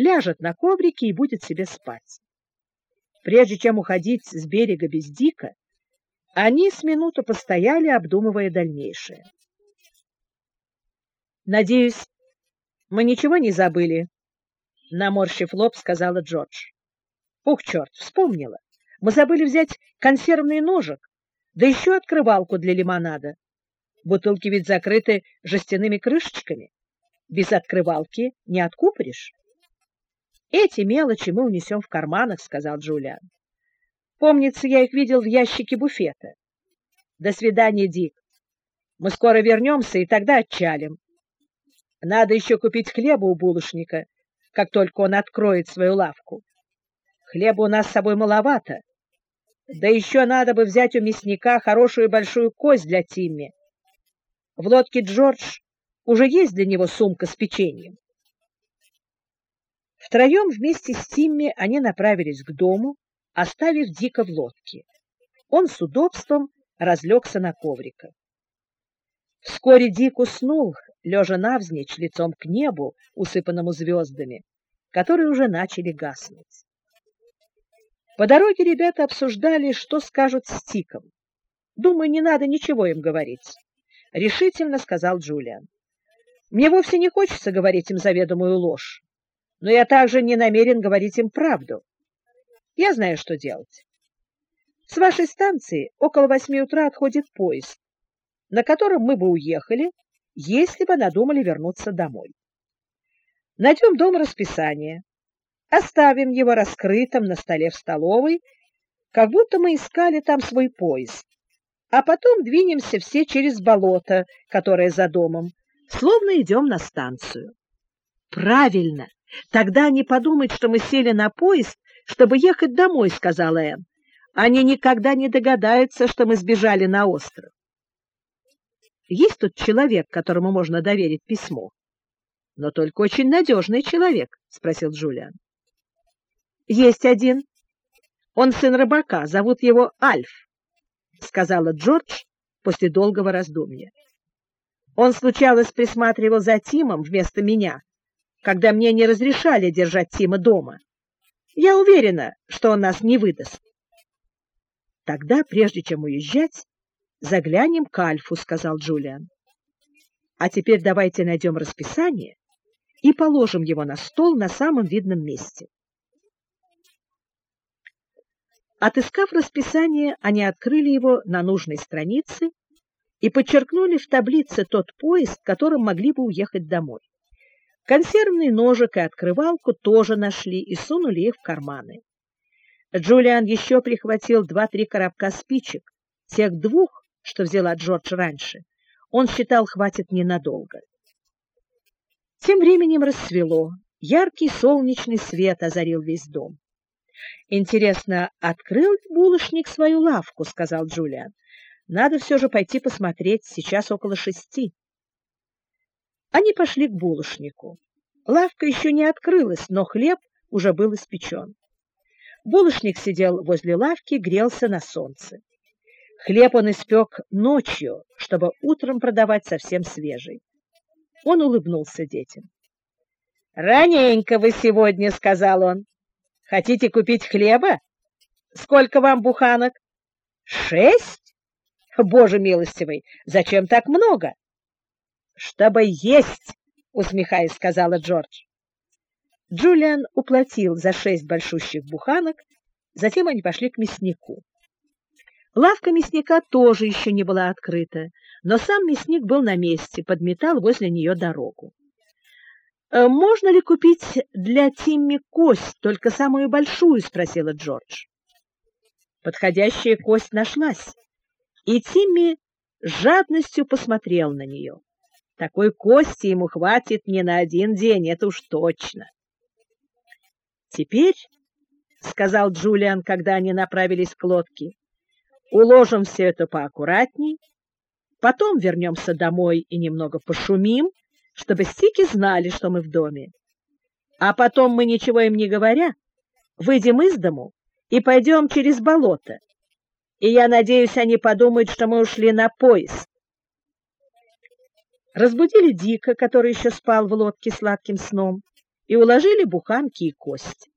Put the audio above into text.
ляжет на коврике и будет себе спать. Прежде чем уходить с берега без Дика, они с минуту постояли, обдумывая дальнейшее. «Надеюсь, мы ничего не забыли?» — наморщив лоб, сказала Джордж. «Ух, черт, вспомнила! Мы забыли взять консервный ножик, да еще открывалку для лимонада. Бутылки ведь закрыты жестяными крышечками. Без открывалки не откупоришь». «Эти мелочи мы унесем в карманах», — сказал Джулиан. «Помнится, я их видел в ящике буфета. До свидания, Дик. Мы скоро вернемся, и тогда отчалим. Надо еще купить хлеба у булочника, как только он откроет свою лавку. Хлеба у нас с собой маловато. Да еще надо бы взять у мясника хорошую большую кость для Тимми. В лодке Джордж уже есть для него сумка с печеньем. Втроем вместе с Тимми они направились к дому, оставив Дика в лодке. Он с удобством разлегся на ковриках. Вскоре Дик уснул, лежа навзничь лицом к небу, усыпанному звездами, которые уже начали гаснуть. По дороге ребята обсуждали, что скажут с Тиком. «Думаю, не надо ничего им говорить», — решительно сказал Джулиан. «Мне вовсе не хочется говорить им заведомую ложь, но я также не намерен говорить им правду. Я знаю, что делать. С вашей станции около восьми утра отходит поезд, на котором мы бы уехали, если бы надумали вернуться домой. Найдем дом расписания, оставим его раскрытым на столе в столовой, как будто мы искали там свой поезд, а потом двинемся все через болото, которое за домом, словно идем на станцию. Правильно, тогда они подумают, что мы сели на поезд, чтобы ехать домой, сказала Энн. Они никогда не догадаются, что мы сбежали на остров. Есть тут человек, которому можно доверить письмо? Но только очень надежный человек, спросил Джулиан. Есть один. Он сын рыбака, зовут его Альф, сказала Джордж после долгого раздумья. Он случалось присматривал за Тимом вместо меня, когда мне не разрешали держать Тима дома. Я уверена, что он нас не выдаст. Тогда, прежде чем уезжать, Заглянем к Альфу, сказал Джулиан. А теперь давайте найдем расписание и положим его на стол на самом видном месте. Отыскав расписание, они открыли его на нужной странице и подчеркнули в таблице тот поезд, которым могли бы уехать домой. Консервный ножик и открывалку тоже нашли и сунули их в карманы. Джулиан еще прихватил два-три коробка спичек, тех двух, что взяла Джордж раньше, он считал, хватит ненадолго. Тем временем рассвело, яркий солнечный свет озарил весь дом. «Интересно, открыл булочник свою лавку?» — сказал Джулиан. «Надо все же пойти посмотреть, сейчас около шести». Они пошли к булочнику. Лавка еще не открылась, но хлеб уже был испечен. Булочник сидел возле лавки, грелся на солнце. Хлеб он испек ночью, чтобы утром продавать совсем свежий. Он улыбнулся детям. «Раненько вы сегодня», — сказал он. «Хотите купить хлеба? Сколько вам буханок?» «Шесть? Боже милостивый, зачем так много?» «Чтобы есть», — усмехаясь, сказала Джордж. Джулиан уплатил за шесть большущих буханок, затем они пошли к мяснику. Лавка мясника тоже еще не была открыта, но сам мясник был на месте, подметал возле нее дорогу. «Э, «Можно ли купить для Тимми кость, только самую большую?» — спросила Джордж. Подходящая кость нашлась, и Тимми с жадностью посмотрел на нее. Такой кости ему хватит не на один день, это уж точно. «Теперь», — сказал Джулиан, когда они направились к лодке, Уложим все это поаккуратней, потом вернемся домой и немного пошумим, чтобы стики знали, что мы в доме. А потом мы, ничего им не говоря, выйдем из дому и пойдем через болото. И я надеюсь, они подумают, что мы ушли на поезд. Разбудили Дика, который еще спал в лодке сладким сном, и уложили буханки и кость.